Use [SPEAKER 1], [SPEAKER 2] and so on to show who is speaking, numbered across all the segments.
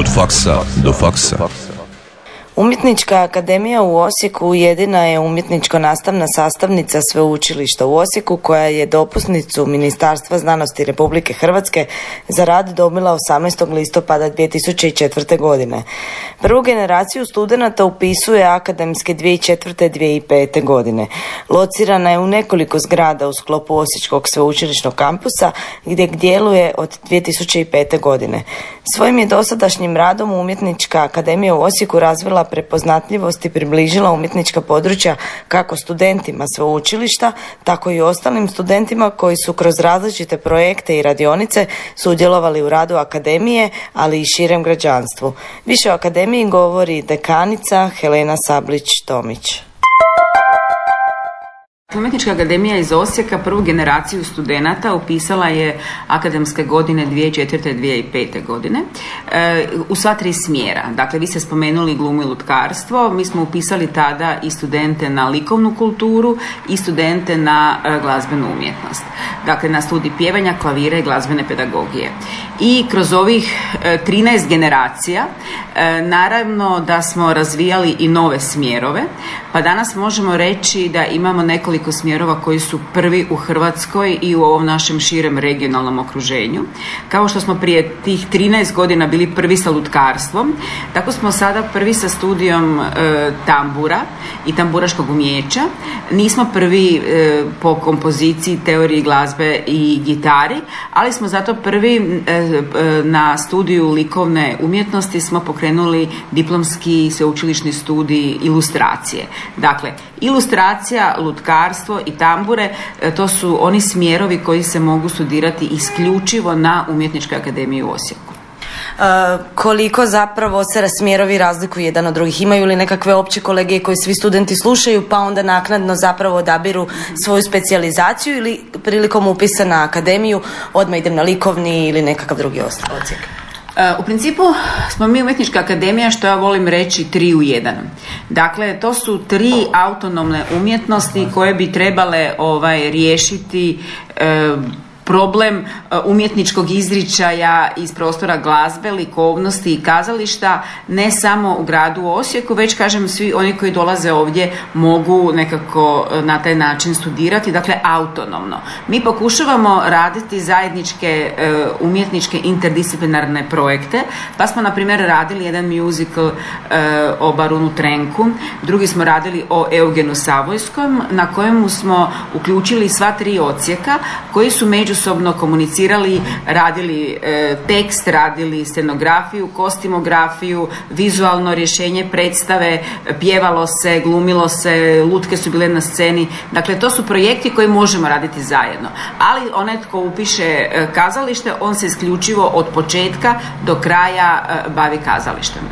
[SPEAKER 1] Od faksa do faksa.
[SPEAKER 2] Umjetnička akademija u Osijeku jedina je umjetničko-nastavna sastavnica sveučilišta u Osijeku koja je dopusnicu Ministarstva znanosti Republike Hrvatske za rad dobila 18. listopada 2004. godine. Prvu generaciju studenata upisuje akademske 2004. 2005. godine. Locirana je u nekoliko zgrada u sklopu Osječkog sveučilišnog kampusa gdje djeluje od 2005. godine. Svojim je dosadašnjim radom Umjetnička akademija u Osijeku razvila prepoznatljivost i približila umjetnička područja kako studentima sveučilišta, tako i ostalim studentima koji su kroz različite projekte i radionice sudjelovali u radu akademije, ali i širem građanstvu. Više o akademiji govori dekanica Helena Sablić-Tomić.
[SPEAKER 3] Umjetnička akademija iz Osijeka prvu generaciju studenata upisala je akademske godine 2004. 2005. godine e, u sva tri smjera. Dakle, vi ste spomenuli glumu i lutkarstvo, mi smo upisali tada i studente na likovnu kulturu i studente na e, glazbenu umjetnost. Dakle, na studij pjevanja, klavira i glazbene pedagogije. I kroz ovih 13 e, generacija naravno da smo razvijali i nove smjerove, pa danas možemo reći da imamo nekoliko nekoliko smjerova koji su prvi u Hrvatskoj i u ovom našem širem regionalnom okruženju. Kao što smo prije tih 13 godina bili prvi sa lutkarstvom, tako smo sada prvi sa studijom e, tambura i tamburaškog umjeća. Nismo prvi e, po kompoziciji, teoriji glazbe i gitari, ali smo zato prvi e, na studiju likovne umjetnosti smo pokrenuli diplomski sveučilišni studij ilustracije. Dakle, ilustracija, lutkar i tambure, e, to su oni smjerovi koji se mogu studirati isključivo na Umjetničkoj akademiji u Osijeku.
[SPEAKER 2] Uh, koliko zapravo se smjerovi razlikuju jedan od drugih? Imaju li nekakve opće kolegije koje svi studenti slušaju pa onda naknadno zapravo odabiru svoju specijalizaciju ili prilikom upisa na akademiju odmah idem na likovni ili nekakav drugi ocijek?
[SPEAKER 3] E, u principu smo mi umjetnička akademija što ja volim reći tri u jedan. Dakle, to su tri autonomne umjetnosti koje bi trebale ovaj riješiti e, problem e, umjetničkog izričaja iz prostora glazbe, likovnosti i kazališta ne samo u gradu Osijeku, već kažem svi oni koji dolaze ovdje mogu nekako e, na taj način studirati, dakle autonomno. Mi pokušavamo raditi zajedničke e, umjetničke interdisciplinarne projekte, pa smo na primjer radili jedan musical o Barunu Trenku, drugi smo radili o Eugenu Savojskom, na kojemu smo uključili sva tri ocijeka koji su među međusobno komunicirali, radili e, tekst, radili scenografiju, kostimografiju, vizualno rješenje predstave, pjevalo se, glumilo se, lutke su bile na sceni. Dakle, to su projekti koji možemo raditi zajedno. Ali onaj tko upiše e, kazalište, on se isključivo od početka do kraja e, bavi kazalištem.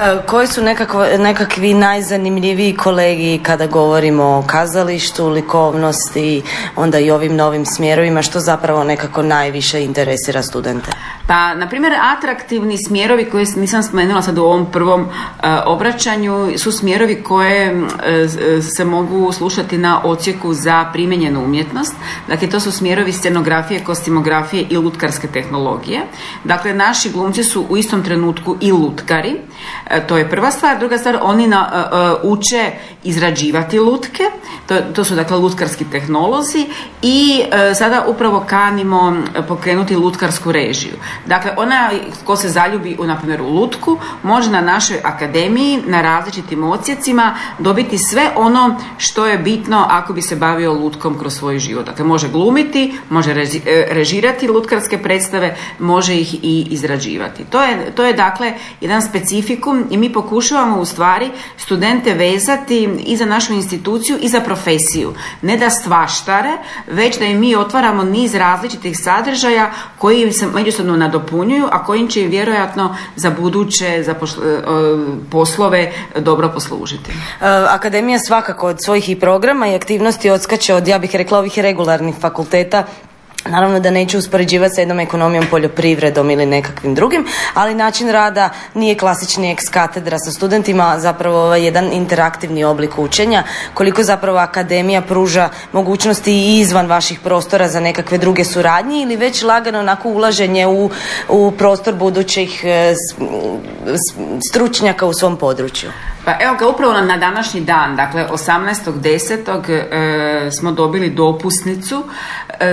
[SPEAKER 2] E, koji su nekakvo, nekakvi najzanimljiviji kolegi kada govorimo o kazalištu, likovnosti, onda i ovim novim smjerovima, što zapravo nekako najviše interesira studente?
[SPEAKER 3] Pa, na primjer, atraktivni smjerovi koje nisam spomenula sad u ovom prvom uh, obraćanju su smjerovi koje uh, se mogu slušati na ocijeku za primjenjenu umjetnost. Dakle, to su smjerovi scenografije, kostimografije i lutkarske tehnologije. Dakle, naši glumci su u istom trenutku i lutkari. Uh, to je prva stvar. Druga stvar, oni na, uče izrađivati lutke. To, to su, dakle, lutkarski tehnolozi i sada upravo kanimo pokrenuti lutkarsku režiju. Dakle, ona ko se zaljubi u, na primjer, u lutku, može na našoj akademiji, na različitim ocijecima dobiti sve ono što je bitno ako bi se bavio lutkom kroz svoj život. Dakle, može glumiti, može e, režirati lutkarske predstave, može ih i izrađivati. To je, to je dakle jedan specifikum i mi pokušavamo u stvari studente vezati i za našu instituciju i za profesiju. Ne da stvaštare, već da im mi otvaramo niz različitih sadržaja koji se međusobno nadopunjuju, a kojim će vjerojatno za buduće za e, poslove dobro poslužiti.
[SPEAKER 2] E, Akademija svakako od svojih i programa i aktivnosti odskače od, ja bih rekla, ovih regularnih fakulteta Naravno da neću uspoređivati sa jednom ekonomijom, poljoprivredom ili nekakvim drugim, ali način rada nije klasični ex katedra sa studentima, zapravo ovaj jedan interaktivni oblik učenja. Koliko zapravo akademija pruža mogućnosti i izvan vaših prostora za nekakve druge suradnje ili već lagano onako ulaženje u, u prostor budućih e, stručnjaka u svom području?
[SPEAKER 3] Pa evo ga, upravo na današnji dan, dakle 18.10. E, smo dobili dopusnicu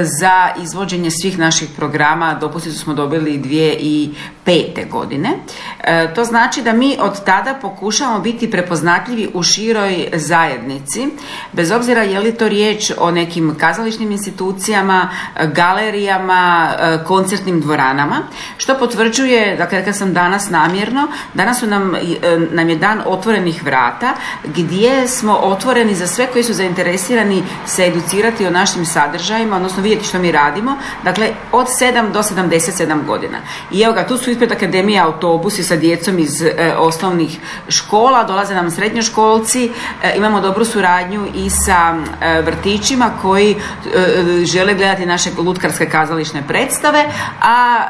[SPEAKER 3] za izvođenje svih naših programa. Dopusnicu smo dobili dvije i pete godine. E, to znači da mi od tada pokušamo biti prepoznatljivi u široj zajednici, bez obzira je li to riječ o nekim kazališnim institucijama, galerijama, e, koncertnim dvoranama, što potvrđuje, dakle kad sam danas namjerno, danas su nam, e, nam je dan otvorenih vrata, gdje smo otvoreni za sve koji su zainteresirani se educirati o našim sadržajima, odnosno vidjeti što mi radimo, dakle od 7 do 77 godina. I evo ga, tu su ispred akademije autobusi sa djecom iz e, osnovnih škola, dolaze nam srednjoškolci, e, imamo dobru suradnju i sa e, vrtićima koji žele gledati naše lutkarske kazališne predstave, a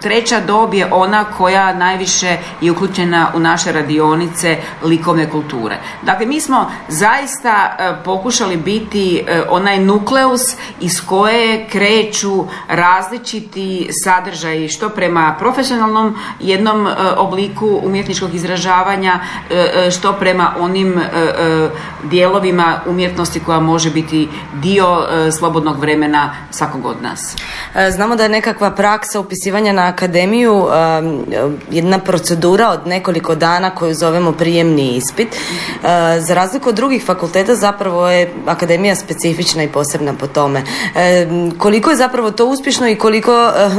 [SPEAKER 3] treća dob je ona koja najviše je uključena u naše radionice likovne kulture. Dakle, mi smo zaista pokušali biti onaj nukleus iz koje kreću različiti sadržaji što prema profesionalnom jednom e, obliku umjetničkog izražavanja e, e, što prema onim dijelovima umjetnosti koja može biti dio slobodnog vremena svakog od nas.
[SPEAKER 2] Znamo da je nekakva praksa upisivanja na akademiju jedna procedura od nekoliko dana koju zovemo prijemni ispit. Za razliku od drugih fakulteta zapravo je akademija specifična i posebna po tome. Koliko je zapravo to uspješno i koliko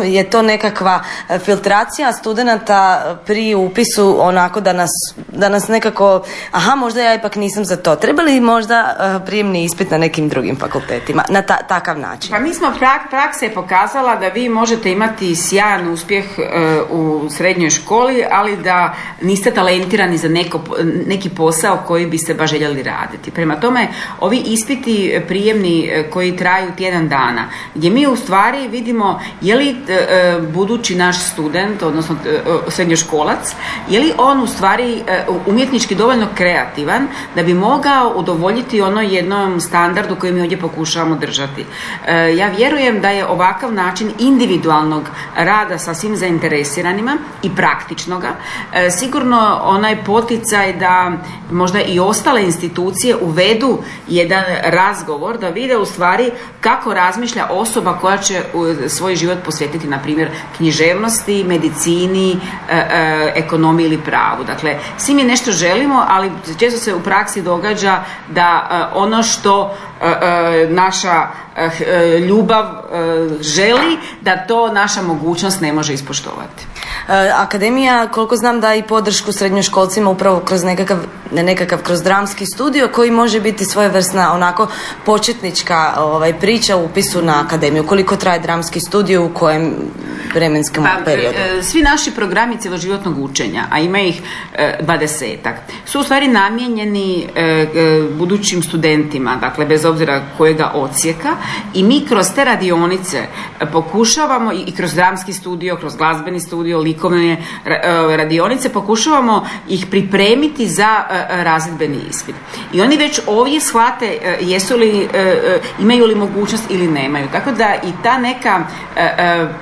[SPEAKER 2] je to nekakva filtracija motivacija studenata pri upisu onako da nas, da nas nekako, aha možda ja ipak nisam za to. Treba li možda uh, prijemni ispit na nekim drugim fakultetima na takav način?
[SPEAKER 3] Pa mi smo prak, praksa je pokazala da vi možete imati sjajan uspjeh eh, u srednjoj školi, ali da niste talentirani za neko, neki posao koji biste baš željeli raditi. Prema tome, ovi ispiti prijemni eh, koji traju tjedan dana, gdje mi u stvari vidimo je li budući naš student odnosno e, srednjoškolac, je li on u stvari e, umjetnički dovoljno kreativan da bi mogao udovoljiti ono jednom standardu koji mi ovdje pokušavamo držati. E, ja vjerujem da je ovakav način individualnog rada sa svim zainteresiranima i praktičnoga sigurno onaj poticaj da možda i ostale institucije uvedu jedan razgovor da vide u stvari kako razmišlja osoba koja će svoj život posvetiti na primjer književnosti, medicini, e, e, ekonomiji ili pravu. Dakle, svi mi nešto želimo, ali često se u praksi događa da e, ono što naša ljubav želi, da to naša mogućnost ne može ispoštovati.
[SPEAKER 2] Akademija, koliko znam, da i podršku srednjoškolcima upravo kroz nekakav, ne nekakav, kroz dramski studio koji može biti svojevrsna onako početnička ovaj, priča u upisu na akademiju. Koliko traje dramski studio u kojem vremenskom pa, periodu?
[SPEAKER 3] Svi naši programi cjeloživotnog učenja, a ima ih e, dvadesetak, su u stvari namijenjeni budućim studentima, dakle bez obzira kojega ocijeka i mi kroz te radionice pokušavamo i kroz dramski studio, kroz glazbeni studio, likovne radionice pokušavamo ih pripremiti za razredbeni ispit. I oni već ovdje shvate jesu li, imaju li mogućnost ili nemaju. Tako da i ta neka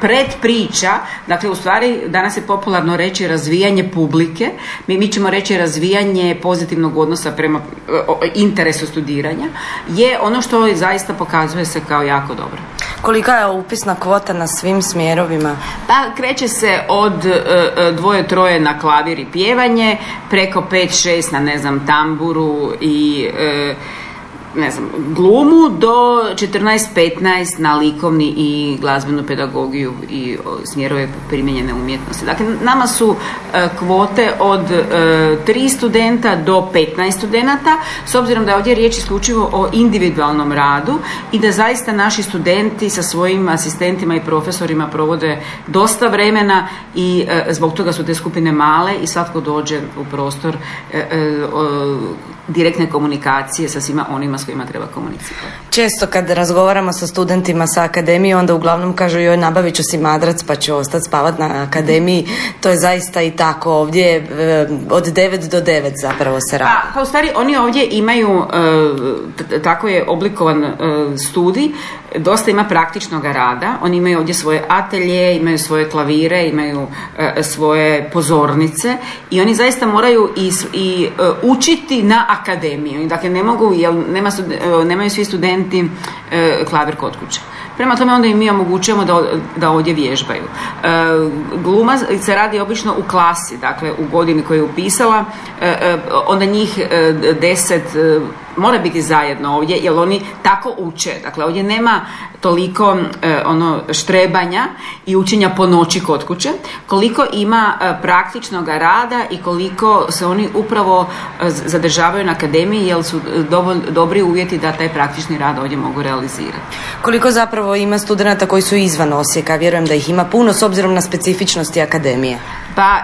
[SPEAKER 3] predpriča, dakle u stvari danas je popularno reći razvijanje publike, mi, mi ćemo reći razvijanje pozitivnog odnosa prema interesu studiranja, je ono što zaista pokazuje se kao jako dobro.
[SPEAKER 2] Kolika je upisna kvota na svim smjerovima?
[SPEAKER 3] Pa kreće se od e, e, dvoje troje na klavir i pjevanje, preko pet šest na ne znam tamburu i e, ne znam, glumu do 14-15 na likovni i glazbenu pedagogiju i smjerove primijenjene umjetnosti. Dakle, nama su e, kvote od e, 3 studenta do 15 studenata, s obzirom da je ovdje riječ isključivo o individualnom radu i da zaista naši studenti sa svojim asistentima i profesorima provode dosta vremena i e, zbog toga su te skupine male i svatko dođe u prostor direktne komunikacije sa svima onima s s kojima treba komunicirati.
[SPEAKER 2] Često kad razgovaramo sa studentima sa akademije, onda uglavnom kažu joj nabavit ću si madrac pa ću ostati spavat na akademiji. To je zaista i tako ovdje e, od 9 do 9 zapravo se radi.
[SPEAKER 3] Pa, pa u stvari oni ovdje imaju, e, tako je oblikovan e, studij, dosta ima praktičnog rada. Oni imaju ovdje svoje atelje, imaju svoje klavire, imaju svoje pozornice i oni zaista moraju i, i učiti na akademiju. Dakle, ne mogu, jer nema, nemaju svi studenti klavir kod kuće. Prema tome onda i mi omogućujemo da, da ovdje vježbaju. E, gluma se radi obično u klasi, dakle u godini koju je upisala, e, e, onda njih deset mora biti zajedno ovdje jer oni tako uče. Dakle, ovdje nema toliko e, ono štrebanja i učenja po noći kod kuće, koliko ima e, praktičnog rada i koliko se oni upravo e, zadržavaju na akademiji jer su dovolj, dobri uvjeti da taj praktični rad ovdje mogu realizirati.
[SPEAKER 2] Koliko zapravo ima studenata koji su izvan Osijeka? Vjerujem da ih ima puno s obzirom na specifičnosti akademije.
[SPEAKER 3] Pa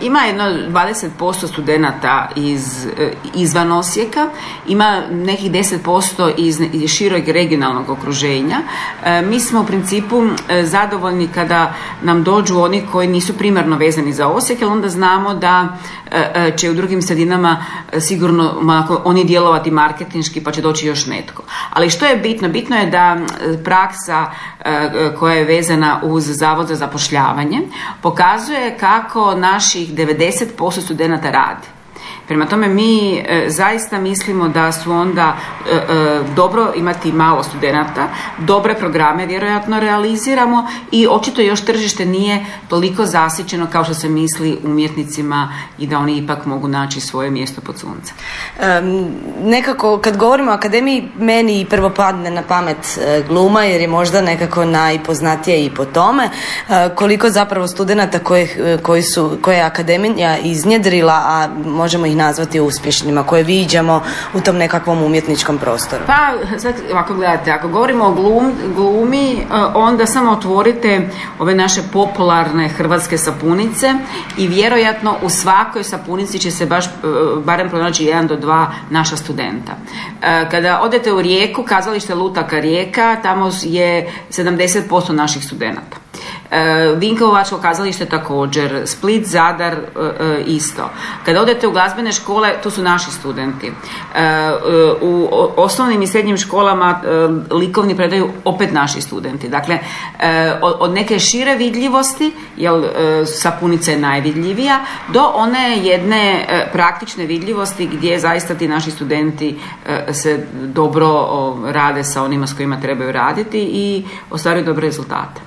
[SPEAKER 3] ima jedno 20% studenata iz, izvan Osijeka, ima nekih 10% iz, iz širog regionalnog okruženja. E, mi smo u principu e, zadovoljni kada nam dođu oni koji nisu primarno vezani za Osijek, jer onda znamo da e, će u drugim sredinama sigurno oni djelovati marketinški pa će doći još netko. Ali što je bitno? Bitno je da praksa koja je vezana uz Zavod za zapošljavanje pokazuje kako naših 90% studenata radi. Prema tome mi e, zaista mislimo da su onda e, e, dobro imati malo studenata, dobre programe vjerojatno realiziramo i očito još tržište nije toliko zasićeno kao što se misli umjetnicima i da oni ipak mogu naći svoje mjesto pod suncem.
[SPEAKER 2] nekako kad govorimo o akademiji meni prvo padne na pamet gluma jer je možda nekako najpoznatija i po tome koliko zapravo studenata koje, koji su, koje je akademija iznjedrila, a možemo ih nazvati uspješnima koje viđamo u tom nekakvom umjetničkom prostoru?
[SPEAKER 3] Pa, sad, ako gledate, ako govorimo o glum, glumi, e, onda samo otvorite ove naše popularne hrvatske sapunice i vjerojatno u svakoj sapunici će se baš e, barem pronaći jedan do dva naša studenta. E, kada odete u Rijeku, kazalište Lutaka Rijeka, tamo je 70% naših studenata. E, Vinkovačko kazalište također, Split, Zadar e, e, isto. Kada odete u glazbene škole, tu su naši studenti. U osnovnim i srednjim školama likovni predaju opet naši studenti. Dakle, od neke šire vidljivosti, jer sapunica je najvidljivija, do one jedne praktične vidljivosti gdje zaista ti naši studenti se dobro rade sa onima s kojima trebaju raditi i ostvaruju dobre rezultate.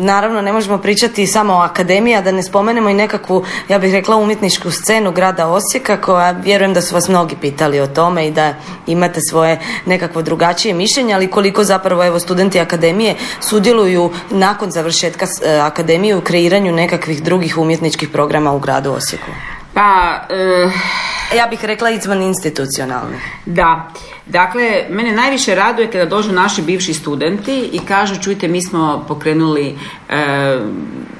[SPEAKER 2] Naravno, ne možemo pričati samo o akademiji, a da ne spomenemo i nekakvu, ja bih rekla, umjetničku scenu grada Osijeka, koja vjerujem da su vas mnogi pitali o tome i da imate svoje nekakvo drugačije mišljenje, ali koliko zapravo evo studenti akademije sudjeluju nakon završetka e, akademije u kreiranju nekakvih drugih umjetničkih programa u gradu Osijeku.
[SPEAKER 3] Pa,
[SPEAKER 2] e, ja bih rekla izvan institucionalne.
[SPEAKER 3] Da. Dakle, mene najviše raduje kada dođu naši bivši studenti i kažu, čujte, mi smo pokrenuli e,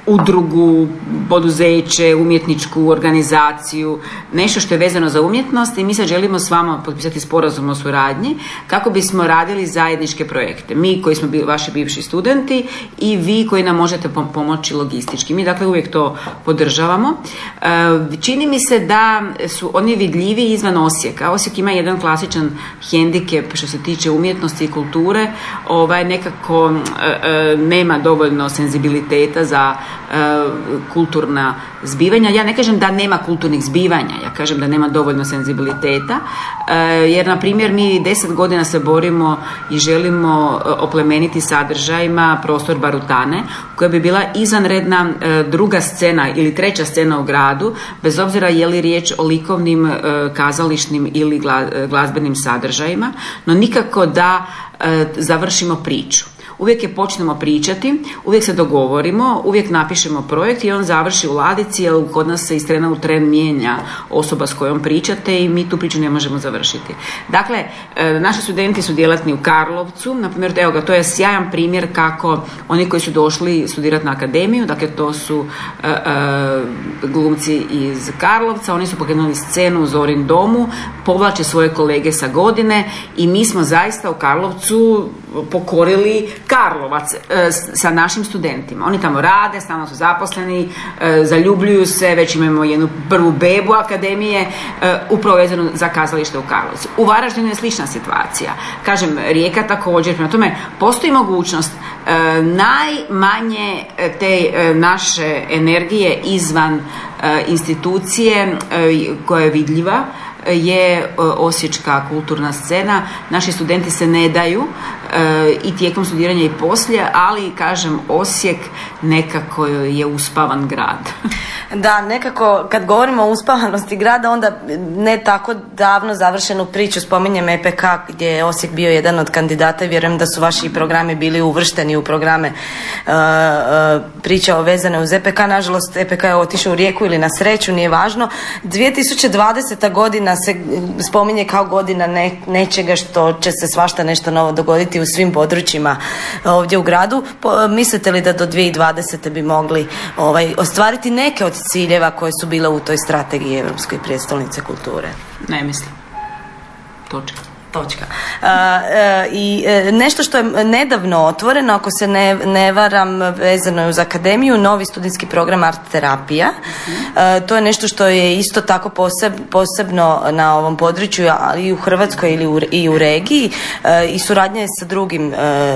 [SPEAKER 3] udrugu, poduzeće, umjetničku organizaciju, nešto što je vezano za umjetnost i mi se želimo s vama potpisati sporazum o suradnji kako bismo radili zajedničke projekte. Mi koji smo bili vaši bivši studenti i vi koji nam možete pomoći logistički. Mi dakle uvijek to podržavamo. E, čini mi se da su oni vidljivi izvan Osijeka. Osijek ima jedan klasičan hendikep što se tiče umjetnosti i kulture, ovaj nekako e, e, nema dovoljno senzibiliteta za e, kulturna zbivanja. Ja ne kažem da nema kulturnih zbivanja, ja kažem da nema dovoljno senzibiliteta, jer na primjer mi deset godina se borimo i želimo oplemeniti sadržajima prostor Barutane, koja bi bila izvanredna druga scena ili treća scena u gradu, bez obzira je li riječ o likovnim, kazališnim ili glazbenim sadržajima no nikako da e, završimo priču. Uvijek je počnemo pričati, uvijek se dogovorimo, uvijek napišemo projekt i on završi u ladici jer kod nas se iz trena u tren mijenja osoba s kojom pričate i mi tu priču ne možemo završiti. Dakle, e, naši studenti su djelatni u Karlovcu, na primjer, evo ga, to je sjajan primjer kako oni koji su došli studirati na akademiju, dakle to su e, glumci iz Karlovca, oni su pokrenuli scenu u Zorin domu, povlače svoje kolege sa godine i mi smo zaista u Karlovcu pokorili Karlovac e, sa našim studentima. Oni tamo rade, stalno su zaposleni, e, zaljubljuju se, već imamo jednu prvu bebu akademije, e, upravo vezanu za kazalište u Karlovcu. U Varaždinu je slična situacija. Kažem, Rijeka također, prema tome postoji mogućnost najmanje te naše energije izvan institucije koja je vidljiva je e, osječka kulturna scena. Naši studenti se ne daju e, i tijekom studiranja i poslije, ali kažem Osijek nekako je uspavan grad.
[SPEAKER 2] Da, nekako kad govorimo o uspavanosti grada, onda ne tako davno završenu priču spominjem EPK gdje je Osijek bio jedan od kandidata i vjerujem da su vaši programi bili uvršteni u programe uh, priča vezane uz EPK. Nažalost, EPK je otišao u rijeku ili na sreću, nije važno. 2020. godina se spominje kao godina nečega što će se svašta nešto novo dogoditi u svim područjima ovdje u gradu. mislite li da do 2020. bi mogli ovaj, ostvariti neke od ciljeva koje su bile u toj strategiji Europske prijestolnice kulture?
[SPEAKER 3] Ne mislim. Točka.
[SPEAKER 2] Točka. E, I e, nešto što je nedavno otvoreno, ako se ne, ne varam, vezano je uz akademiju, novi studijski program art terapija. E, to je nešto što je isto tako poseb, posebno na ovom području, ali i u Hrvatskoj ili u, i u regiji i suradnja je sa drugim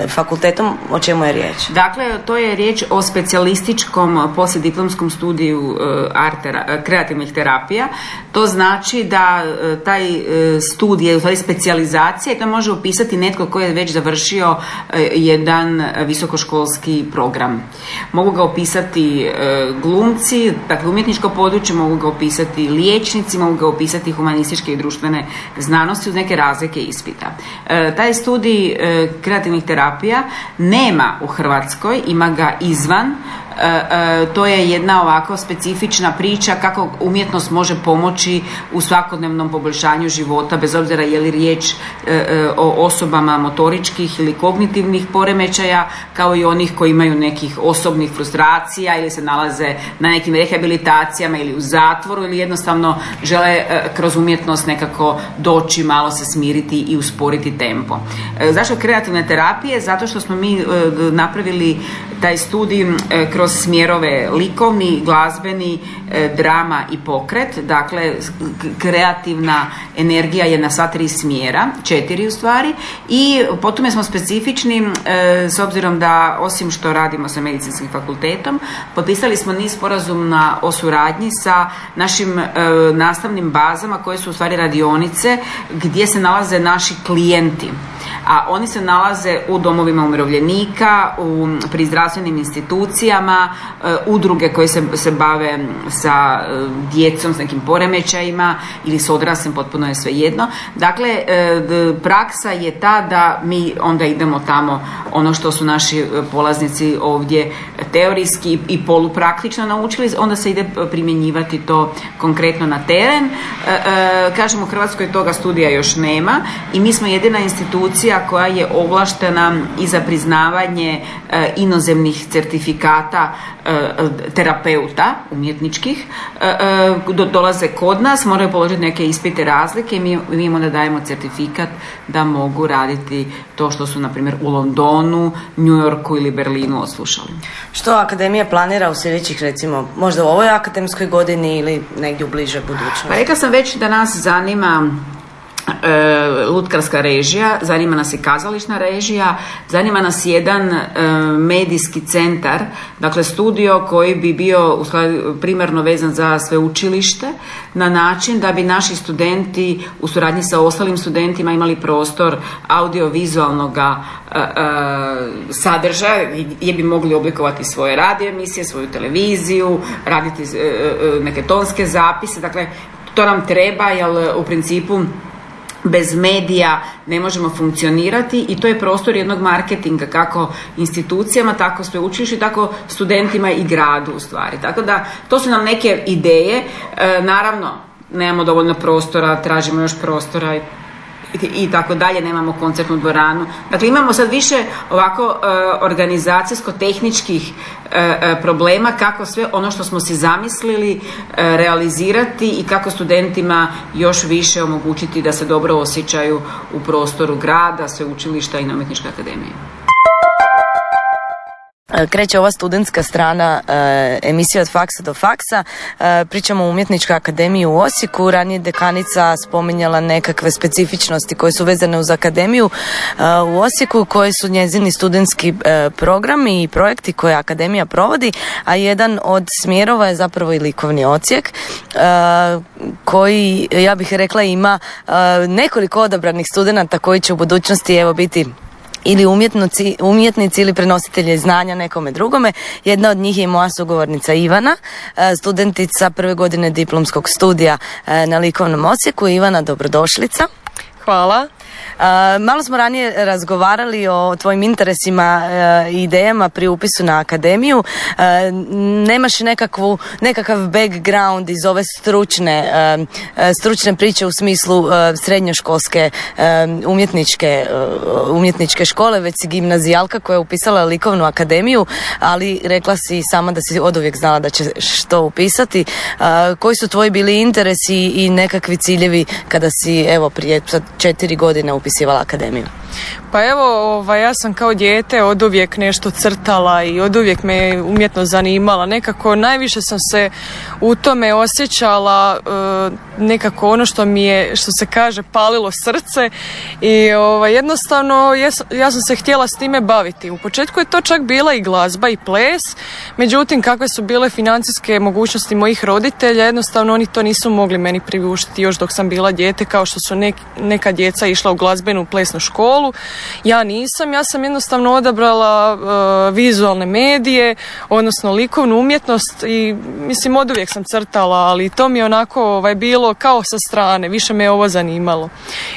[SPEAKER 2] fakultetom. O čemu je riječ?
[SPEAKER 3] Dakle, to je riječ o specijalističkom poslijediplomskom studiju art kreativnih terapija. To znači da taj studij je u stvari specijalizacija to može upisati netko koji je već završio e, jedan visokoškolski program. Mogu ga upisati e, glumci, dakle umjetničko područje, mogu ga upisati liječnici, mogu ga upisati humanističke i društvene znanosti uz neke razlike ispita. E, taj studij kreativnih terapija nema u Hrvatskoj, ima ga izvan to je jedna ovako specifična priča kako umjetnost može pomoći u svakodnevnom poboljšanju života bez obzira je li riječ e, o osobama motoričkih ili kognitivnih poremećaja kao i onih koji imaju nekih osobnih frustracija ili se nalaze na nekim rehabilitacijama ili u zatvoru ili jednostavno žele kroz umjetnost nekako doći malo se smiriti i usporiti tempo. Zašto kreativne terapije? Zato što smo mi napravili taj studij kroz kroz smjerove likovni, glazbeni, e, drama i pokret. Dakle, kreativna energija je na sva tri smjera, četiri u stvari. I potom smo specifični e, s obzirom da osim što radimo sa medicinskim fakultetom, potpisali smo niz sporazumna o suradnji sa našim e, nastavnim bazama koje su u stvari radionice gdje se nalaze naši klijenti a oni se nalaze u domovima umirovljenika, u, pri zdravstvenim institucijama, e, udruge koje se, se bave sa e, djecom, s nekim poremećajima ili s odraslim, potpuno je svejedno. Dakle, e, praksa je ta da mi onda idemo tamo ono što su naši polaznici ovdje teorijski i polupraktično naučili, onda se ide primjenjivati to konkretno na teren. Kažem, u Hrvatskoj toga studija još nema i mi smo jedina institucija koja je ovlaštena i za priznavanje e, inozemnih certifikata e, terapeuta umjetničkih e, dolaze kod nas, moraju položiti neke ispite razlike i mi, mi im onda dajemo certifikat da mogu raditi to što su na primjer u Londonu, New Yorku ili Berlinu oslušali.
[SPEAKER 2] Što Akademija planira u sljedećih recimo možda u ovoj akademskoj godini ili negdje u bliže budućnosti?
[SPEAKER 3] Pa rekla sam već da nas zanima lutkarska režija, zanima nas i kazališna režija, zanima nas jedan e, medijski centar, dakle studio koji bi bio primarno vezan za sveučilište na način da bi naši studenti u suradnji sa ostalim studentima imali prostor audiovizualnog e, sadržaja gdje bi mogli oblikovati svoje radio emisije, svoju televiziju, raditi neke tonske zapise, dakle to nam treba jer u principu bez medija ne možemo funkcionirati i to je prostor jednog marketinga kako institucijama, tako sveučilištu, tako studentima i gradu u stvari. Tako da to su nam neke ideje. E, naravno, nemamo dovoljno prostora, tražimo još prostora i tako dalje, nemamo koncertnu dvoranu. Dakle, imamo sad više ovako e, organizacijsko-tehničkih e, e, problema kako sve ono što smo si zamislili realizirati i kako studentima još više omogućiti da se dobro osjećaju u prostoru grada, sveučilišta i na umjetničke akademije.
[SPEAKER 2] E, kreće ova studentska strana e, emisija od faksa do faksa. E, pričamo o umjetničkoj akademiji u Osijeku. Ranije dekanica spominjala nekakve specifičnosti koje su vezane uz akademiju u Osijeku, koji su njezini studentski programi i projekti koje akademija provodi, a jedan od smjerova je zapravo i likovni ocijek koji, ja bih rekla, ima nekoliko odabranih studenata koji će u budućnosti evo biti ili umjetnici, umjetnici ili prenositelji znanja nekome drugome. Jedna od njih je moja sugovornica Ivana, e, studentica prve godine diplomskog studija e, na likovnom osijeku. Ivana, dobrodošlica.
[SPEAKER 1] Hvala.
[SPEAKER 2] Malo smo ranije razgovarali o tvojim interesima e, i idejama pri upisu na akademiju. E, nemaš nekakvu, nekakav background iz ove stručne, e, stručne priče u smislu srednjoškolske umjetničke, umjetničke škole, već si gimnazijalka koja je upisala likovnu akademiju, ali rekla si sama da si oduvijek znala da će što upisati. Koji su tvoji bili interesi i nekakvi ciljevi kada si evo prije četiri godine upisivala akademiju?
[SPEAKER 1] Pa evo, ovaj, ja sam kao dijete od uvijek nešto crtala i od uvijek me umjetno zanimala. Nekako najviše sam se u tome osjećala e, nekako ono što mi je, što se kaže, palilo srce i ovaj, jednostavno ja sam se htjela s time baviti. U početku je to čak bila i glazba i ples, međutim kakve su bile financijske mogućnosti mojih roditelja, jednostavno oni to nisu mogli meni priuštiti još dok sam bila dijete kao što su neka djeca išla u glazbenu plesnu školu ja nisam, ja sam jednostavno odabrala uh, vizualne medije, odnosno likovnu umjetnost i mislim od uvijek sam crtala, ali to mi je onako ovaj, bilo kao sa strane, više me je ovo zanimalo.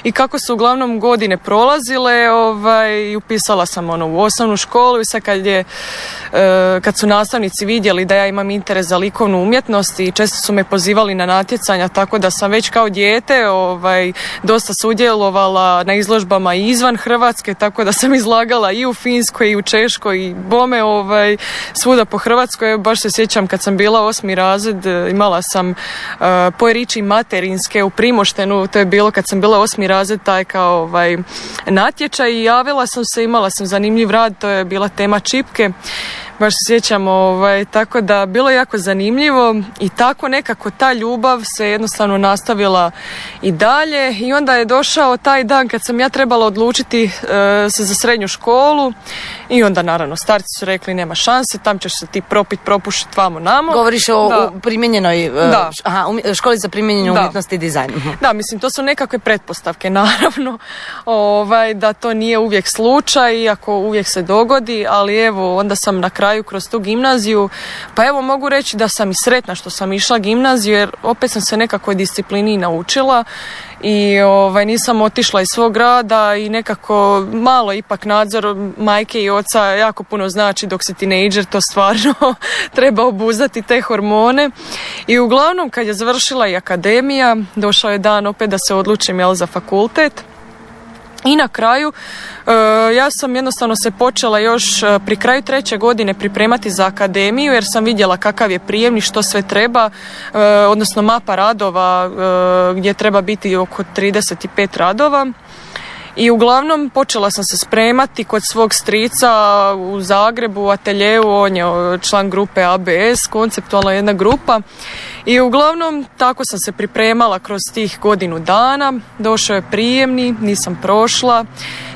[SPEAKER 1] I kako su uglavnom godine prolazile, ovaj, upisala sam ono u osnovnu školu i sad kad je uh, kad su nastavnici vidjeli da ja imam interes za likovnu umjetnost i često su me pozivali na natjecanja, tako da sam već kao dijete ovaj, dosta sudjelovala na izložbama izvan Hrvatske, tako da sam izlagala i u Finskoj i u Češkoj i bome ovaj, svuda po Hrvatskoj. Baš se sjećam kad sam bila osmi razred, e, imala sam uh, riči materinske u Primoštenu, to je bilo kad sam bila osmi razred, taj kao ovaj, natječaj. I javila sam se, imala sam zanimljiv rad, to je bila tema čipke baš se sjećam, ovaj, tako da bilo je jako zanimljivo i tako nekako ta ljubav se jednostavno nastavila i dalje i onda je došao taj dan kad sam ja trebala odlučiti e, se za srednju školu i onda naravno starci su rekli nema šanse, tam ćeš se ti propit propušiti vamo namo.
[SPEAKER 2] Govoriš o primjenjenoj e, da. aha, školi za primjenjenu umjetnosti i dizajn. Mhm.
[SPEAKER 1] Da, mislim to su nekakve pretpostavke naravno ovaj, da to nije uvijek slučaj, iako uvijek se dogodi, ali evo onda sam na kraju kraju kroz tu gimnaziju. Pa evo mogu reći da sam i sretna što sam išla gimnaziju jer opet sam se nekakvoj disciplini naučila i ovaj, nisam otišla iz svog rada i nekako malo ipak nadzor majke i oca jako puno znači dok si tinejdžer to stvarno treba obuzati te hormone i uglavnom kad je završila i akademija došao je dan opet da se odlučim jel, za fakultet i na kraju e, ja sam jednostavno se počela još e, pri kraju treće godine pripremati za akademiju jer sam vidjela kakav je prijemni, što sve treba, e, odnosno mapa radova gdje treba biti oko 35 radova. I uglavnom počela sam se spremati kod svog strica u Zagrebu, u ateljevu, on je član grupe ABS, konceptualna jedna grupa. I uglavnom tako sam se pripremala kroz tih godinu dana, došao je prijemni, nisam prošla.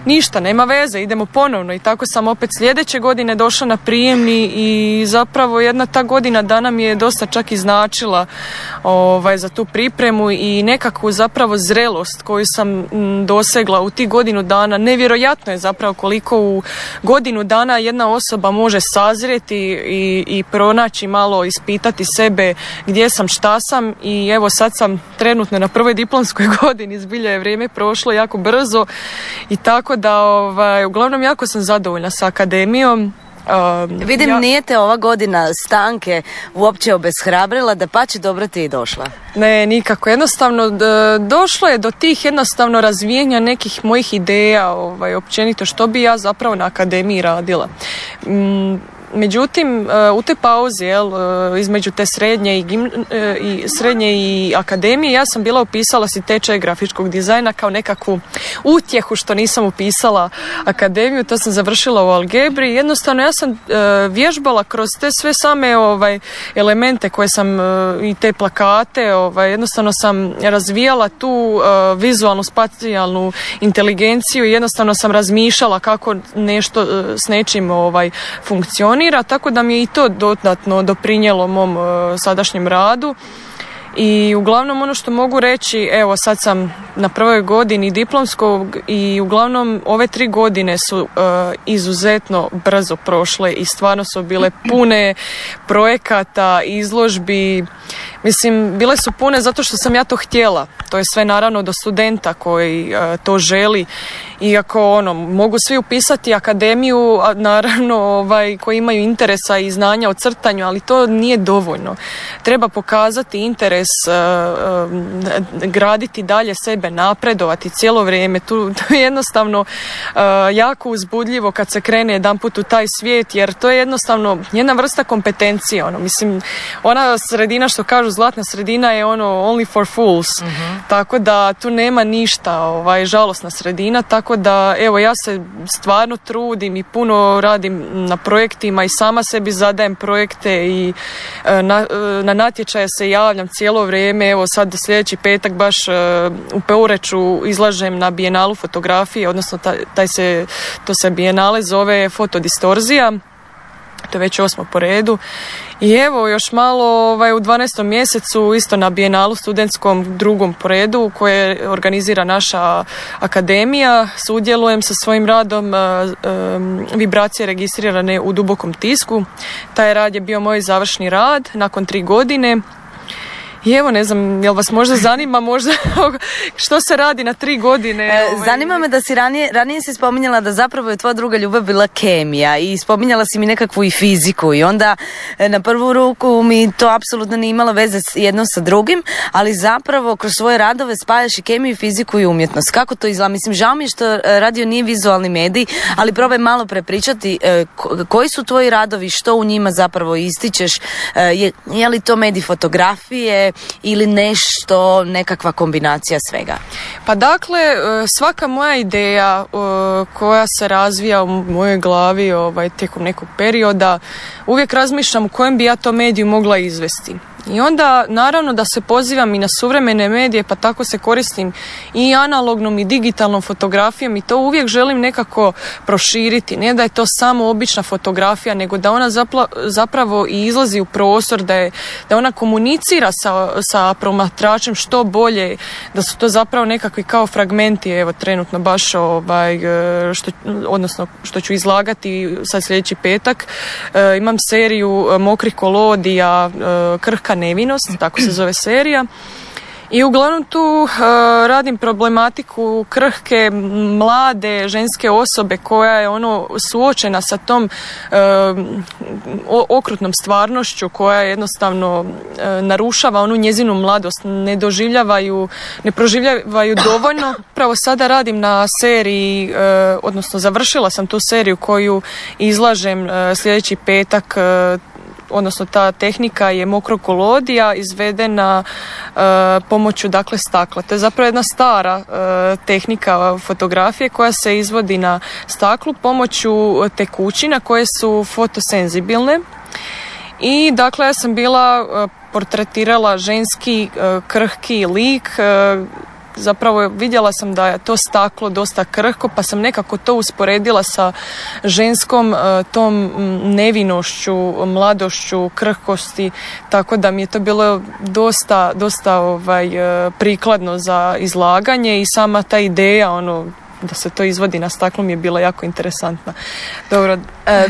[SPEAKER 1] Ništa, nema veze, idemo ponovno i tako sam opet sljedeće godine došla na prijemni i zapravo jedna ta godina dana mi je dosta čak i značila ovaj, za tu pripremu i nekakvu zapravo zrelost koju sam dosegla u tih godinu dana. Nevjerojatno je zapravo koliko u godinu dana jedna osoba može sazrijeti i, i pronaći malo, ispitati sebe gdje sam, šta sam i evo sad sam trenutno na prvoj diplomskoj godini, zbilja je vrijeme prošlo jako brzo i tako da ovaj, uglavnom jako sam zadovoljna sa akademijom.
[SPEAKER 2] Um, Vidim, ja... nije te ova godina stanke uopće obeshrabrila, da pa će dobro ti i došla.
[SPEAKER 1] Ne, nikako. Jednostavno, došlo je do tih jednostavno razvijenja nekih mojih ideja, ovaj, općenito, što bi ja zapravo na akademiji radila. Mm, Međutim, e, u te pauzi jel, e, između te srednje i, e, i srednje i akademije ja sam bila upisala si tečaj grafičkog dizajna kao nekakvu utjehu što nisam upisala akademiju, to sam završila u algebri. Jednostavno ja sam vježbala kroz te sve same ovaj elemente koje sam i te plakate, ovaj jednostavno sam razvijala tu vizualnu spacijalnu inteligenciju i jednostavno sam razmišljala kako nešto s nečim ovaj funkcionira tako da mi je i to dodatno doprinjelo mom e, sadašnjem radu. I uglavnom ono što mogu reći, evo sad sam na prvoj godini diplomskog i uglavnom ove tri godine su e, izuzetno brzo prošle i stvarno su bile pune projekata, izložbi. Mislim, bile su pune zato što sam ja to htjela. To je sve naravno do studenta koji e, to želi iako ono, mogu svi upisati akademiju, a naravno ovaj, koji imaju interesa i znanja o crtanju, ali to nije dovoljno. Treba pokazati interes, uh, graditi dalje sebe, napredovati cijelo vrijeme. Tu, to je jednostavno uh, jako uzbudljivo kad se krene jedan put u taj svijet, jer to je jednostavno jedna vrsta kompetencije. Ono. Mislim, ona sredina što kažu zlatna sredina je ono only for fools. Mhm. Tako da tu nema ništa, ovaj, žalosna sredina, tako tako da evo ja se stvarno trudim i puno radim na projektima i sama sebi zadajem projekte i e, na, e, na natječaje se javljam cijelo vrijeme. Evo sad sljedeći petak baš e, u Peureću izlažem na bijenalu fotografije, odnosno taj, taj se, to se bijenale zove fotodistorzija to je već osmo po redu. I evo još malo ovaj, u 12. mjesecu isto na bijenalu studentskom drugom po redu koje organizira naša akademija. Sudjelujem sa svojim radom vibracije registrirane u dubokom tisku. Taj rad je bio moj završni rad nakon tri godine i evo, ne znam, jel vas možda zanima možda što se radi na tri godine? E,
[SPEAKER 2] ovaj? Zanima me da si ranije, ranije si spominjala da zapravo je tvoja druga ljubav bila kemija i spominjala si mi nekakvu i fiziku i onda e, na prvu ruku mi to apsolutno nije imalo veze jedno sa drugim, ali zapravo kroz svoje radove spajaš i kemiju, fiziku i umjetnost. Kako to izgleda? Mislim, žao mi je što e, radio nije vizualni medij, ali probaj malo prepričati koji su tvoji radovi, što u njima zapravo ističeš, je, je li to medij fotografije, ili nešto, nekakva kombinacija svega?
[SPEAKER 1] Pa dakle, e, svaka moja ideja e, koja se razvija u mojoj glavi ovaj, tijekom nekog perioda, uvijek razmišljam u kojem bi ja to mediju mogla izvesti. I onda naravno da se pozivam i na suvremene medije pa tako se koristim i analognom i digitalnom fotografijom i to uvijek želim nekako proširiti. Ne da je to samo obična fotografija nego da ona zapravo i izlazi u prostor, da, je, da ona komunicira sa, sa promatračem što bolje, da su to zapravo nekakvi kao fragmenti, evo trenutno baš ovaj, e, što, odnosno što ću izlagati sad sljedeći petak. E, imam seriju mokrih kolodija, e, nevinost, tako se zove serija. I uglavnom tu uh, radim problematiku krhke, mlade, ženske osobe koja je ono suočena sa tom uh, okrutnom stvarnošću koja jednostavno uh, narušava onu njezinu mladost, ne doživljavaju, ne proživljavaju dovoljno. Pravo sada radim na seriji, odnosno završila sam tu seriju koju izlažem sljedeći petak odnosno ta tehnika je mokrokolodija izvedena e, pomoću dakle stakla. To je zapravo jedna stara e, tehnika fotografije koja se izvodi na staklu pomoću tekućina koje su fotosenzibilne. I dakle ja sam bila e, portretirala ženski krhki lik zapravo vidjela sam da je to staklo dosta krhko pa sam nekako to usporedila sa ženskom e, tom nevinošću, mladošću, krhkosti, tako da mi je to bilo dosta, dosta ovaj, e, prikladno za izlaganje i sama ta ideja ono da se to izvodi na staklu mi je bila jako interesantna. Dobro.
[SPEAKER 2] E,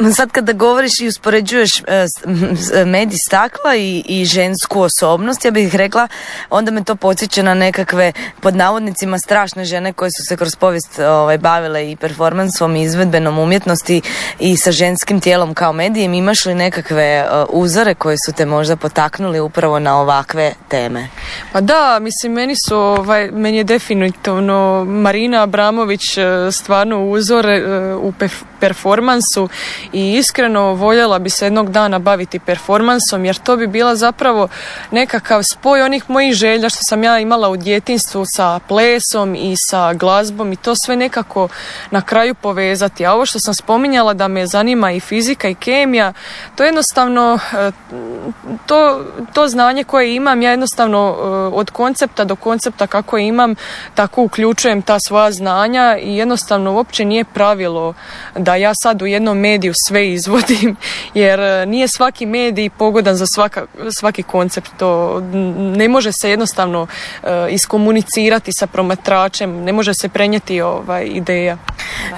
[SPEAKER 2] e, sad kada govoriš i uspoređuješ e, medij stakla i, i žensku osobnost, ja bih rekla, onda me to podsjeća na nekakve pod navodnicima strašne žene koje su se kroz povijest ovaj, bavile i performansom i izvedbenom umjetnosti i sa ženskim tijelom kao medijem. Imaš li nekakve uzore koje su te možda potaknuli upravo na ovakve teme?
[SPEAKER 1] Pa da, mislim, meni su, ovaj, meni je definitivno Marina Abramović e, stvarno uzor e, u performansu i iskreno voljela bi se jednog dana baviti performansom jer to bi bila zapravo nekakav spoj onih mojih želja što sam ja imala u djetinstvu sa plesom i sa glazbom i to sve nekako na kraju povezati. A ovo što sam spominjala da me zanima i fizika i kemija, to jednostavno e, to, to znanje koje imam ja jednostavno od koncepta do koncepta kako imam tako uključujem ta svoja znanja i jednostavno uopće nije pravilo da ja sad u jednom mediju sve izvodim jer e, nije svaki medij pogodan za svaka, svaki koncept. To ne može se jednostavno e, iskomunicirati sa promatračem, ne može se prenijeti ovaj, ideja.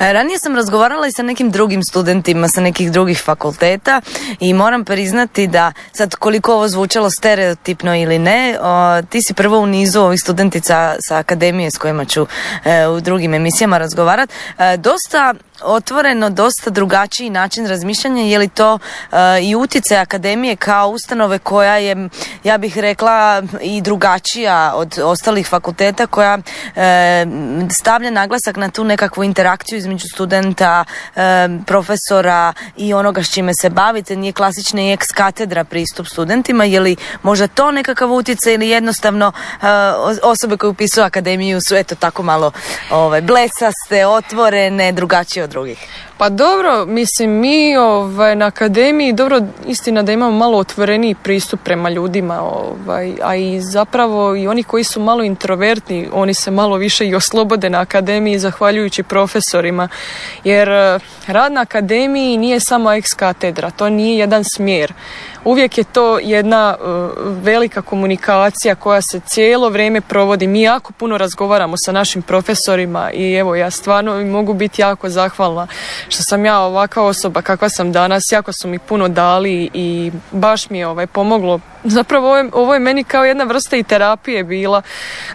[SPEAKER 2] E, ranije sam razgovarala i sa nekim drugim studentima sa nekih drugih fakulteta i moram priznati da sad koliko ovo zvučalo stereotipno ili ne, ti si prvo u nizu ovih studentica sa akademije s kojima ću u drugim emisijama razgovarati. dosta otvoreno dosta drugačiji način razmišljanja, je li to uh, i utjecaj akademije kao ustanove koja je, ja bih rekla, i drugačija od ostalih fakulteta koja uh, stavlja naglasak na tu nekakvu interakciju između studenta, uh, profesora i onoga s čime se bavite, nije klasični ex katedra pristup studentima, je li možda to nekakav utjecaj ili jednostavno osobe koje upisuju akademiju su eto tako malo ovaj, blesaste, otvorene, drugačije od drugih?
[SPEAKER 1] Pa dobro, mislim, mi ovaj, na akademiji, dobro, istina da imamo malo otvoreniji pristup prema ljudima, ovaj, a i zapravo i oni koji su malo introvertni, oni se malo više i oslobode na akademiji zahvaljujući profesorima, jer eh, rad na akademiji nije samo ex katedra, to nije jedan smjer uvijek je to jedna e, velika komunikacija koja se cijelo vrijeme provodi. Mi jako puno razgovaramo sa našim profesorima i evo ja stvarno mogu biti jako zahvalna što sam ja ovakva osoba kakva sam danas, jako su mi puno dali i baš mi je ovaj pomoglo. Zapravo ovo je, ovo je meni kao jedna vrsta i terapije bila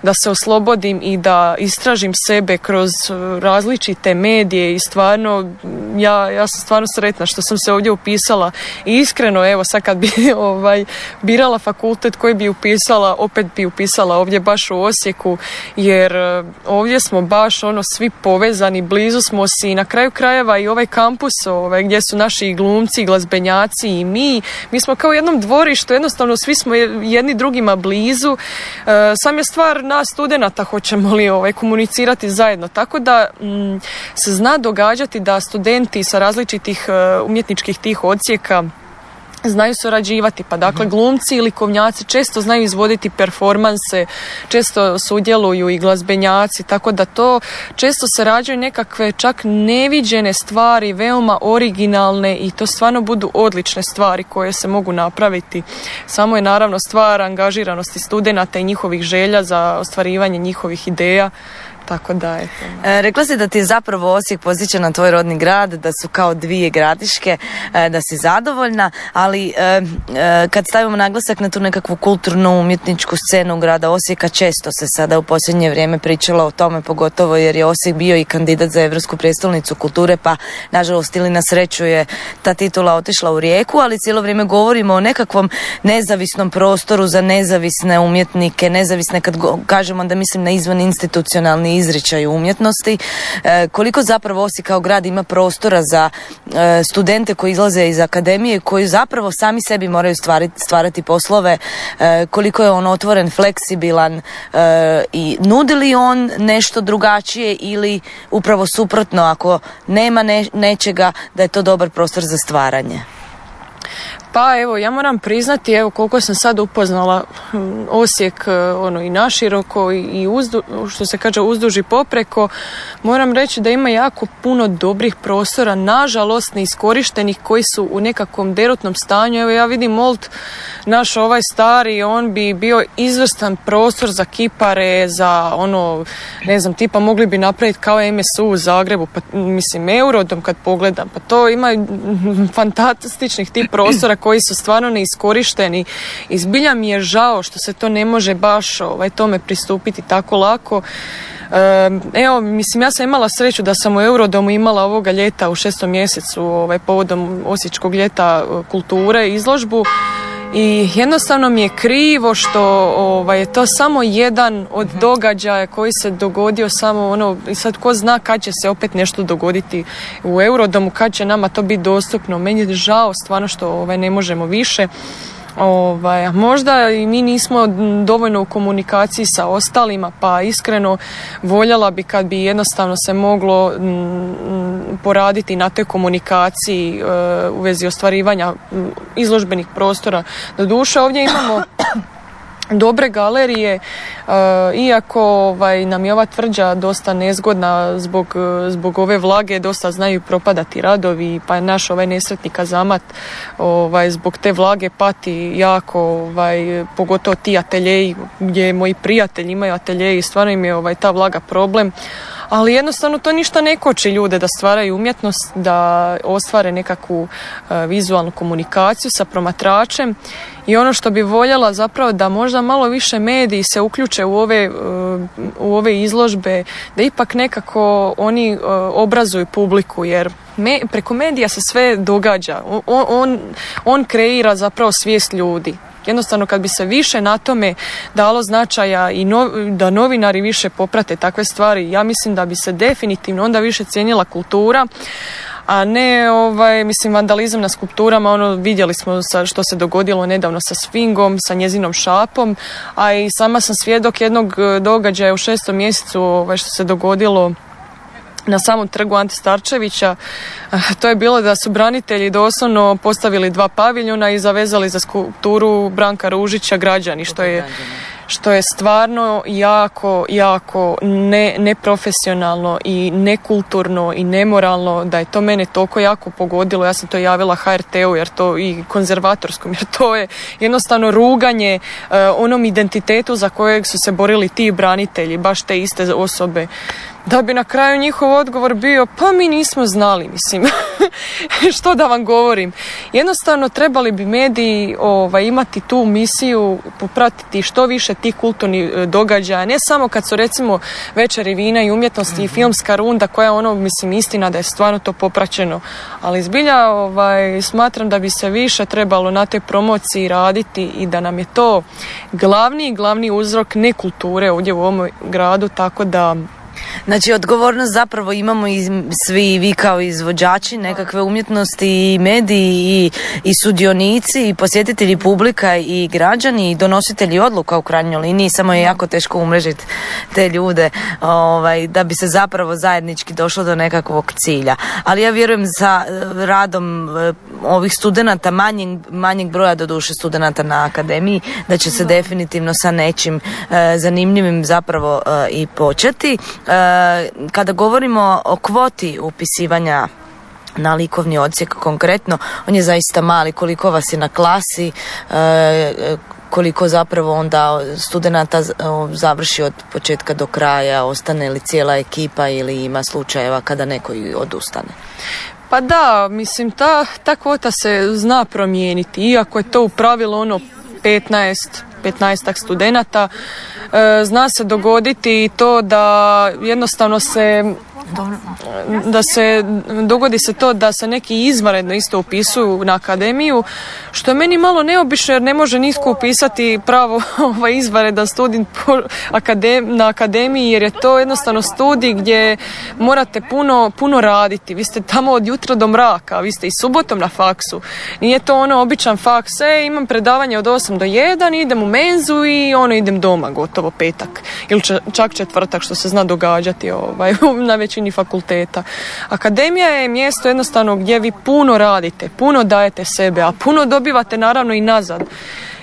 [SPEAKER 1] da se oslobodim i da istražim sebe kroz e, različite medije i stvarno ja, ja sam stvarno sretna što sam se ovdje upisala. I iskreno evo sad kad bi ovaj, birala fakultet koji bi upisala opet bi upisala ovdje baš u Osijeku jer e, ovdje smo baš ono svi povezani blizu smo si i na kraju krajeva i ovaj kampus ovaj, gdje su naši glumci, glazbenjaci i mi mi smo kao u jednom dvorištu jednostavno svi smo jedni drugima blizu. E, sam je stvar nas studenata hoćemo li ovaj, komunicirati zajedno. Tako da mm, se zna događati da studenti sa različitih e, umjetničkih tih odsjeka znaju surađivati, pa dakle mhm. glumci ili kovnjaci često znaju izvoditi performanse, često sudjeluju i glazbenjaci, tako da to često se rađaju nekakve čak neviđene stvari, veoma originalne i to stvarno budu odlične stvari koje se mogu napraviti. Samo je naravno stvar angažiranosti studenata i njihovih želja za ostvarivanje njihovih ideja tako da, eto.
[SPEAKER 2] E, rekla si da ti je zapravo Osijek posjeća na tvoj rodni grad, da su kao dvije gradiške, e, da si zadovoljna, ali e, e, kad stavimo naglasak na tu nekakvu kulturnu umjetničku scenu grada Osijeka, često se sada u posljednje vrijeme pričalo o tome, pogotovo jer je Osijek bio i kandidat za Evropsku prijestolnicu kulture, pa nažalost ili na sreću je ta titula otišla u rijeku, ali cijelo vrijeme govorimo o nekakvom nezavisnom prostoru za nezavisne umjetnike, nezavisne kad kažemo da mislim na izvan institucionalni izričaju umjetnosti, e, koliko zapravo Osijek kao grad ima prostora za e, studente koji izlaze iz akademije, koji zapravo sami sebi moraju stvariti, stvarati poslove, e, koliko je on otvoren, fleksibilan i nudi li on nešto drugačije ili upravo suprotno, ako nema nečega da je to dobar prostor za stvaranje?
[SPEAKER 1] Pa evo, ja moram priznati, evo koliko sam sad upoznala hm, Osijek e, ono i naširoko i, uzdu, što se kaže uzduži popreko, moram reći da ima jako puno dobrih prostora, nažalost neiskorištenih koji su u nekakvom derutnom stanju. Evo ja vidim Molt, naš ovaj stari, on bi bio izvrstan prostor za kipare, za ono, ne znam, tipa mogli bi napraviti kao MSU u Zagrebu, pa mislim Eurodom kad pogledam, pa to ima fantastičnih tih prostora koji su stvarno neiskorišteni i zbilja mi je žao što se to ne može baš ovaj, tome pristupiti tako lako. Evo, mislim, ja sam imala sreću da sam u Eurodomu imala ovoga ljeta u šestom mjesecu ovaj, povodom Osječkog ljeta e, kulture izložbu i jednostavno mi je krivo što ovaj, je to samo jedan od mhm. događaja koji se dogodio samo ono i sad ko zna kad će se opet nešto dogoditi u Eurodomu, kad će nama to biti dostupno. Meni je žao stvarno što ovaj, ne možemo više. Ovaj, možda i mi nismo dovoljno u komunikaciji sa ostalima, pa iskreno voljela bi kad bi jednostavno se moglo poraditi na toj komunikaciji e, u vezi ostvarivanja izložbenih prostora. Doduše ovdje imamo dobre galerije, e, iako ovaj, nam je ova tvrđa dosta nezgodna zbog, zbog ove vlage, dosta znaju propadati radovi, pa je naš ovaj nesretni kazamat ovaj, zbog te vlage pati jako, ovaj, pogotovo ti ateljeji gdje moji prijatelji imaju ateljeji, stvarno im je ovaj, ta vlaga problem ali jednostavno to ništa ne koči ljude da stvaraju umjetnost, da ostvare nekakvu e, vizualnu komunikaciju sa promatračem i ono što bi voljela zapravo da možda malo više mediji se uključe u ove, e, u ove izložbe, da ipak nekako oni e, obrazuju publiku jer me, preko medija se sve događa. On, on, on kreira zapravo svijest ljudi. Jednostavno kad bi se više na tome dalo značaja i da novinari više poprate takve stvari, ja mislim da bi se definitivno onda više cijenila kultura, a ne ovaj mislim vandalizam na skulpturama ono vidjeli smo sa, što se dogodilo nedavno sa Sfingom sa njezinom šapom a i sama sam svjedok jednog e, događaja u šestom mjesecu ovaj, što se dogodilo na samom trgu Ante Starčevića. Eh, to je bilo da su branitelji doslovno postavili dva paviljuna i zavezali za skulpturu Branka Ružića građani, što je što je stvarno jako, jako ne, neprofesionalno i nekulturno i nemoralno da je to mene toliko jako pogodilo. Ja sam to javila HRT-u jer to i konzervatorskom jer to je jednostavno ruganje eh, onom identitetu za kojeg su se borili ti branitelji, baš te iste osobe da bi na kraju njihov odgovor bio pa mi nismo znali, mislim. što da vam govorim. Jednostavno trebali bi mediji ovaj, imati tu misiju, popratiti što više tih kulturnih e, događaja, ne samo kad su recimo večeri vina i umjetnosti i mhm. filmska runda koja ono, mislim, istina da je stvarno to popraćeno. Ali zbilja ovaj, smatram da bi se više trebalo na toj promociji raditi i da nam je to glavni glavni uzrok nekulture ovdje u ovom gradu, tako da
[SPEAKER 2] Znači odgovornost zapravo imamo i svi vi kao izvođači nekakve umjetnosti i mediji i, i sudionici i posjetitelji publika i građani i donositelji odluka u krajnjoj liniji samo je jako teško umrežiti te ljude ovaj, da bi se zapravo zajednički došlo do nekakvog cilja. Ali ja vjerujem sa eh, radom eh, ovih studenata manjeg, manjeg broja do duše studenata na akademiji da će se definitivno sa nečim eh, zanimljivim zapravo i početi. E, kada govorimo o kvoti upisivanja na likovni odsjek konkretno, on je zaista mali. Koliko vas je na klasi, e, koliko zapravo onda studenata završi od početka do kraja, ostane li cijela ekipa ili ima slučajeva kada neko odustane?
[SPEAKER 1] Pa da, mislim, ta, ta kvota se zna promijeniti, iako je to u pravilu ono 15, 15 studenata, E, zna se dogoditi i to da jednostavno se da se dogodi se to da se neki izvanredno isto upisuju na akademiju, što je meni malo neobično jer ne može nisko upisati pravo ovaj izvanredan studij na akademiji jer je to jednostavno studij gdje morate puno, puno raditi. Vi ste tamo od jutra do mraka, vi ste i subotom na faksu. Nije to ono običan faks, e, imam predavanje od 8 do 1, idem u menzu i ono idem doma, gotovo petak. Ili čak četvrtak što se zna događati ovaj, na već većini fakulteta. Akademija je mjesto jednostavno gdje vi puno radite, puno dajete sebe, a puno dobivate naravno i nazad.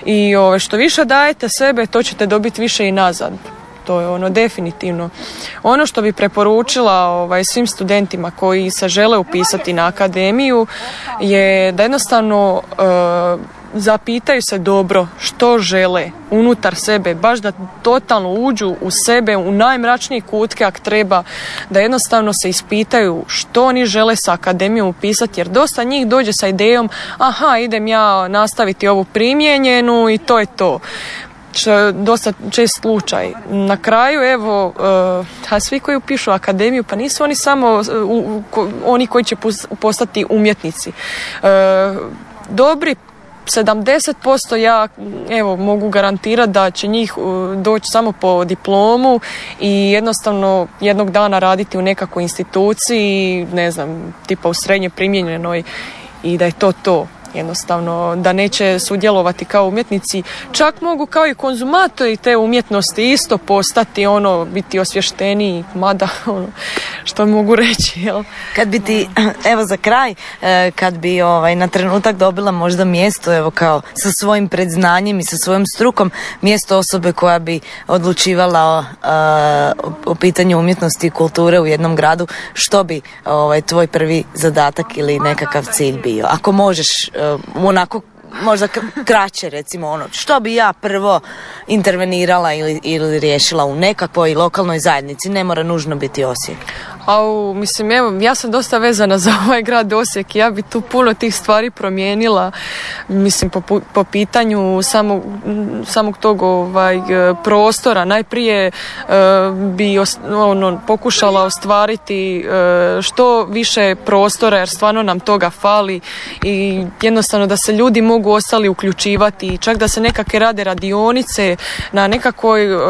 [SPEAKER 1] I ove, što više dajete sebe, to ćete dobiti više i nazad to je ono definitivno. Ono što bi preporučila ovaj, svim studentima koji se žele upisati na akademiju je da jednostavno e, zapitaju se dobro što žele unutar sebe, baš da totalno uđu u sebe u najmračnije kutke ako treba, da jednostavno se ispitaju što oni žele sa akademijom upisati, jer dosta njih dođe sa idejom aha idem ja nastaviti ovu primjenjenu i to je to što je dosta čest slučaj. Na kraju, evo, uh, a svi koji upišu akademiju, pa nisu oni samo uh, oni koji će postati umjetnici. Uh, dobri 70% ja evo mogu garantirati da će njih doći samo po diplomu i jednostavno jednog dana raditi u nekakvoj instituciji, ne znam, tipa u srednje primjenjenoj i da je to to jednostavno da neće sudjelovati kao umjetnici, čak mogu kao i konzumatori te umjetnosti isto postati ono, biti osvješteniji, mada ono, što mogu reći. Jel?
[SPEAKER 2] Kad bi ti, evo za kraj, e, kad bi ovaj, na trenutak dobila možda mjesto, evo kao sa svojim predznanjem i sa svojom strukom, mjesto osobe koja bi odlučivala o, o pitanju umjetnosti i kulture u jednom gradu, što bi ovaj, tvoj prvi zadatak ili nekakav cilj bio? Ako možeš e, onako možda kraće recimo ono što bi ja prvo intervenirala ili, ili riješila u nekakvoj lokalnoj zajednici ne mora nužno biti Osijek
[SPEAKER 1] Au, mislim, evo, ja sam dosta vezana za ovaj grad Osijek i ja bi tu puno tih stvari promijenila, mislim, po, po pitanju samog, samog tog ovaj, prostora. Najprije uh, bi ono, pokušala ostvariti uh, što više prostora, jer stvarno nam toga fali i jednostavno da se ljudi mogu ostali uključivati, čak da se nekakve rade radionice na nekakvoj uh,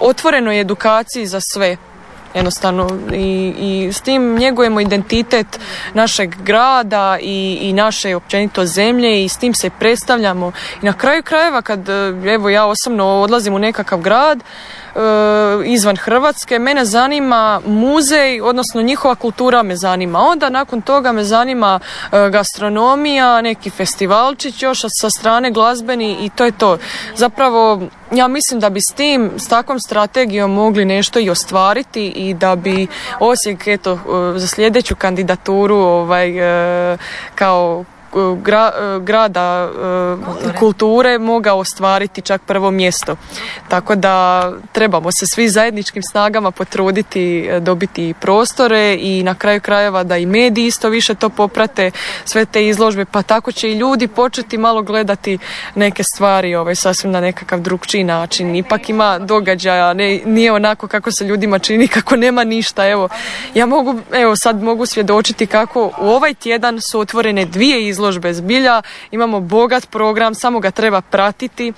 [SPEAKER 1] otvorenoj edukaciji za sve jednostavno. I, i s tim njegujemo identitet našeg grada i, i naše općenito zemlje i s tim se predstavljamo. I na kraju krajeva kad evo ja osobno odlazim u nekakav grad E, izvan Hrvatske. Mene zanima muzej, odnosno njihova kultura me zanima. Onda nakon toga me zanima e, gastronomija, neki festivalčić još sa strane glazbeni i to je to. Zapravo ja mislim da bi s tim, s takvom strategijom mogli nešto i ostvariti i da bi Osijek eto e, za sljedeću kandidaturu ovaj kao gra, grada kulture. kulture mogao ostvariti čak prvo mjesto. Tako da trebamo se svi zajedničkim snagama potruditi e, dobiti prostore i na kraju krajeva da i mediji isto više to poprate sve te izložbe pa tako će i ljudi početi malo gledati neke stvari ovaj, sasvim na nekakav drugčiji način. Ipak ima događaja, ne, nije onako kako se ljudima čini, kako nema ništa. Evo, ja mogu, evo sad mogu svjedočiti kako u ovaj tjedan su otvorene dvije izložbe izložbe zbilja, imamo bogat program, samo ga treba pratiti.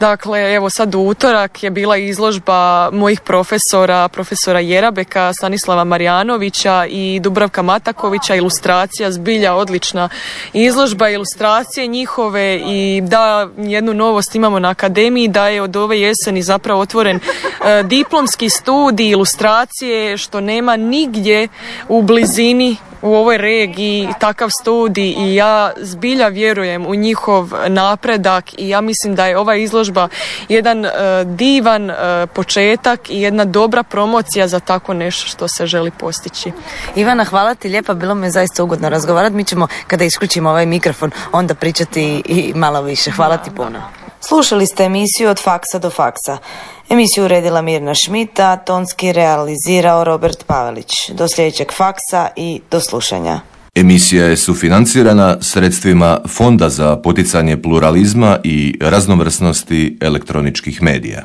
[SPEAKER 1] Dakle, evo sad u utorak je bila izložba mojih profesora, profesora Jerabeka, Stanislava Marjanovića i Dubravka Matakovića, ilustracija, zbilja odlična izložba, ilustracije njihove i da jednu novost imamo na akademiji, da je od ove jeseni zapravo otvoren e, diplomski studij ilustracije što nema nigdje u blizini u ovoj regiji takav studij i ja zbilja vjerujem u njihov napredak i ja mislim da je ova izložba jedan e, divan e, početak i jedna dobra promocija za tako nešto što se želi postići.
[SPEAKER 2] Ivana, hvala ti lijepa, bilo mi je zaista ugodno razgovarati. Mi ćemo kada isključimo ovaj mikrofon onda pričati i malo više. Hvala ti puno. Slušali ste emisiju od faksa do faksa. Emisiju uredila Mirna Šmita, tonski realizirao Robert Pavelić. Do sljedećeg faksa i do slušanja.
[SPEAKER 4] Emisija je sufinancirana sredstvima Fonda za poticanje pluralizma i raznovrsnosti elektroničkih medija.